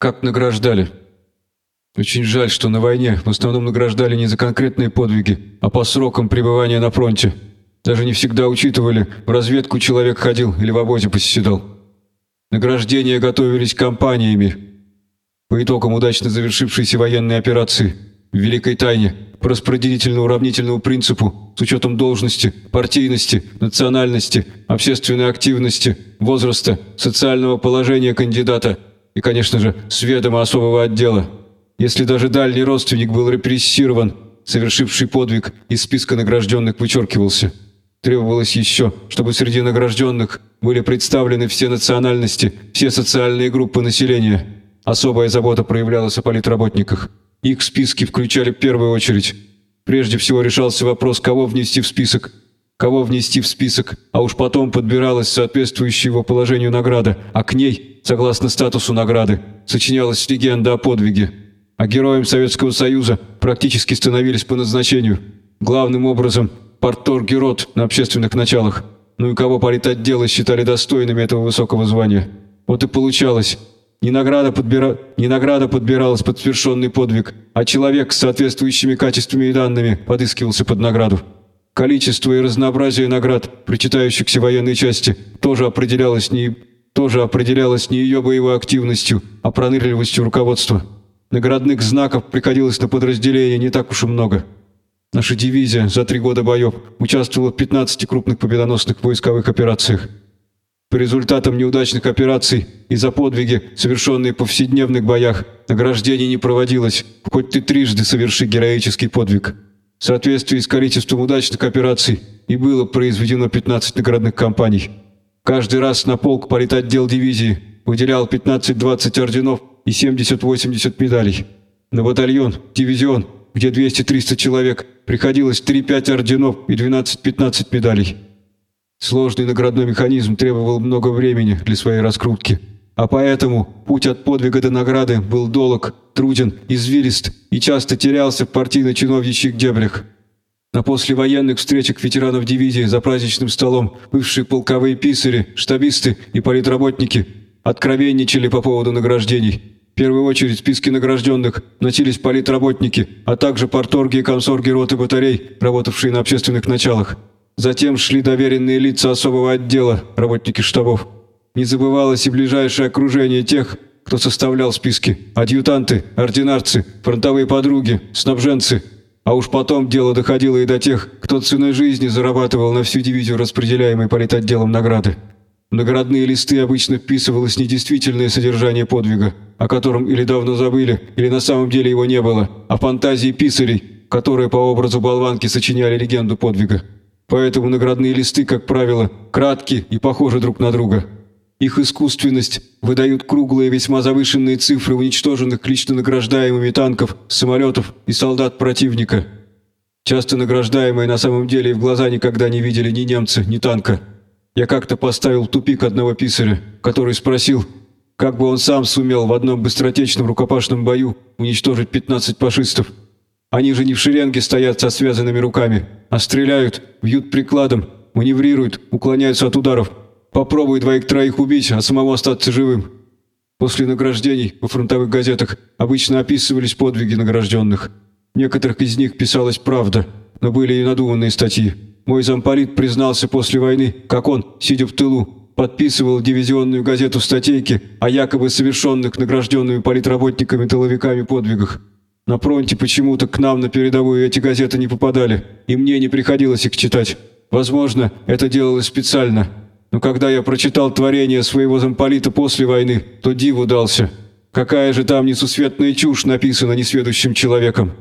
Как награждали? Очень жаль, что на войне в основном награждали не за конкретные подвиги, а по срокам пребывания на фронте. Даже не всегда учитывали, в разведку человек ходил или в обозе посидел. Награждения готовились кампаниями. По итогам удачно завершившейся военной операции в Великой Тайне по распределительно-уравнительному принципу с учетом должности, партийности, национальности, общественной активности, возраста, социального положения кандидата – и, конечно же, с ведома особого отдела. Если даже дальний родственник был репрессирован, совершивший подвиг из списка награжденных вычеркивался. Требовалось еще, чтобы среди награжденных были представлены все национальности, все социальные группы населения. Особая забота проявлялась о политработниках. Их списки включали в первую очередь. Прежде всего решался вопрос, кого внести в список, кого внести в список, а уж потом подбиралась соответствующая его положению награда, а к ней согласно статусу награды, сочинялась легенда о подвиге, а героям Советского Союза практически становились по назначению. Главным образом Партор Герот на общественных началах, ну и кого политотделы считали достойными этого высокого звания. Вот и получалось. Не награда, подбира... не награда подбиралась под свершенный подвиг, а человек с соответствующими качествами и данными подыскивался под награду. Количество и разнообразие наград, причитающихся военной части, тоже определялось не тоже определялось не ее боевой активностью, а пронырливостью руководства. Наградных знаков приходилось на подразделение не так уж и много. Наша дивизия за три года боев участвовала в 15 крупных победоносных войсковых операциях. По результатам неудачных операций и за подвиги, совершенные в повседневных боях, награждение не проводилось, хоть ты трижды соверши героический подвиг. В соответствии с количеством удачных операций и было произведено 15 наградных кампаний. Каждый раз на полк политотдел дивизии выделял 15-20 орденов и 70-80 медалей. На батальон, дивизион, где 200-300 человек, приходилось 3-5 орденов и 12-15 медалей. Сложный наградной механизм требовал много времени для своей раскрутки, а поэтому путь от подвига до награды был долг, труден, извилист и часто терялся в партийно-чиновничьих дебрях. На послевоенных встречах ветеранов дивизии за праздничным столом бывшие полковые писари, штабисты и политработники откровенничали по поводу награждений. В первую очередь в списке награжденных носились политработники, а также порторги и комсорги роты батарей, работавшие на общественных началах. Затем шли доверенные лица особого отдела, работники штабов. Не забывалось и ближайшее окружение тех, кто составлял списки. Адъютанты, ординарцы, фронтовые подруги, снабженцы – а уж потом дело доходило и до тех, кто ценой жизни зарабатывал на всю дивизию распределяемой политотделом награды. Наградные листы обычно вписывалось недействительное содержание подвига, о котором или давно забыли, или на самом деле его не было, а фантазии писарей, которые по образу болванки сочиняли легенду подвига. Поэтому наградные листы, как правило, краткие и похожи друг на друга – их искусственность выдают круглые весьма завышенные цифры уничтоженных лично награждаемыми танков, самолетов и солдат противника. Часто награждаемые на самом деле и в глаза никогда не видели ни немца, ни танка. Я как-то поставил тупик одного писаря, который спросил, как бы он сам сумел в одном быстротечном рукопашном бою уничтожить 15 фашистов. Они же не в шеренге стоят со связанными руками, а стреляют, бьют прикладом, маневрируют, уклоняются от ударов – Попробуй двоих-троих убить, а самому остаться живым. После награждений во фронтовых газетах обычно описывались подвиги награжденных. В некоторых из них писалась правда, но были и надуманные статьи. Мой замполит признался после войны, как он, сидя в тылу, подписывал дивизионную газету статейки о якобы совершенных награжденными политработниками-тыловиками подвигах. На фронте почему-то к нам на передовую эти газеты не попадали, и мне не приходилось их читать. Возможно, это делалось специально, но когда я прочитал творение своего замполита после войны, то диву дался. Какая же там несусветная чушь написана несведущим человеком.